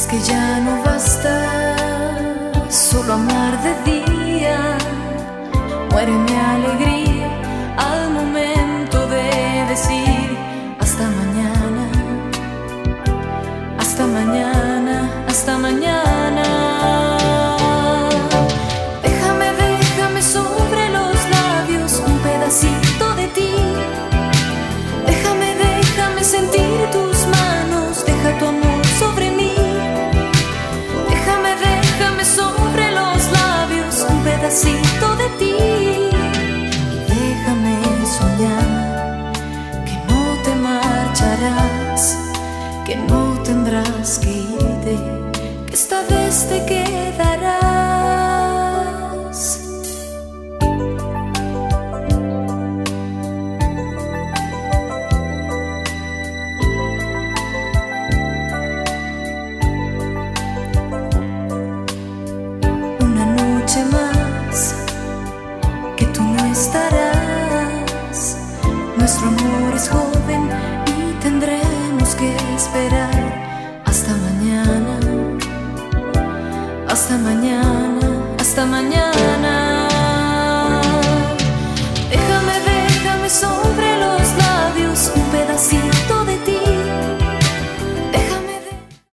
Es que ya no basta solo amar de día, muere mi alegría al momento de decir hasta mañana, hasta mañana, hasta mañana. Que no tendrás que irte, que esta vez te quedarás. Una noche más que tú no estarás. Nuestro amor es joven y tendremos que esperar hasta mañana. Hasta mañana.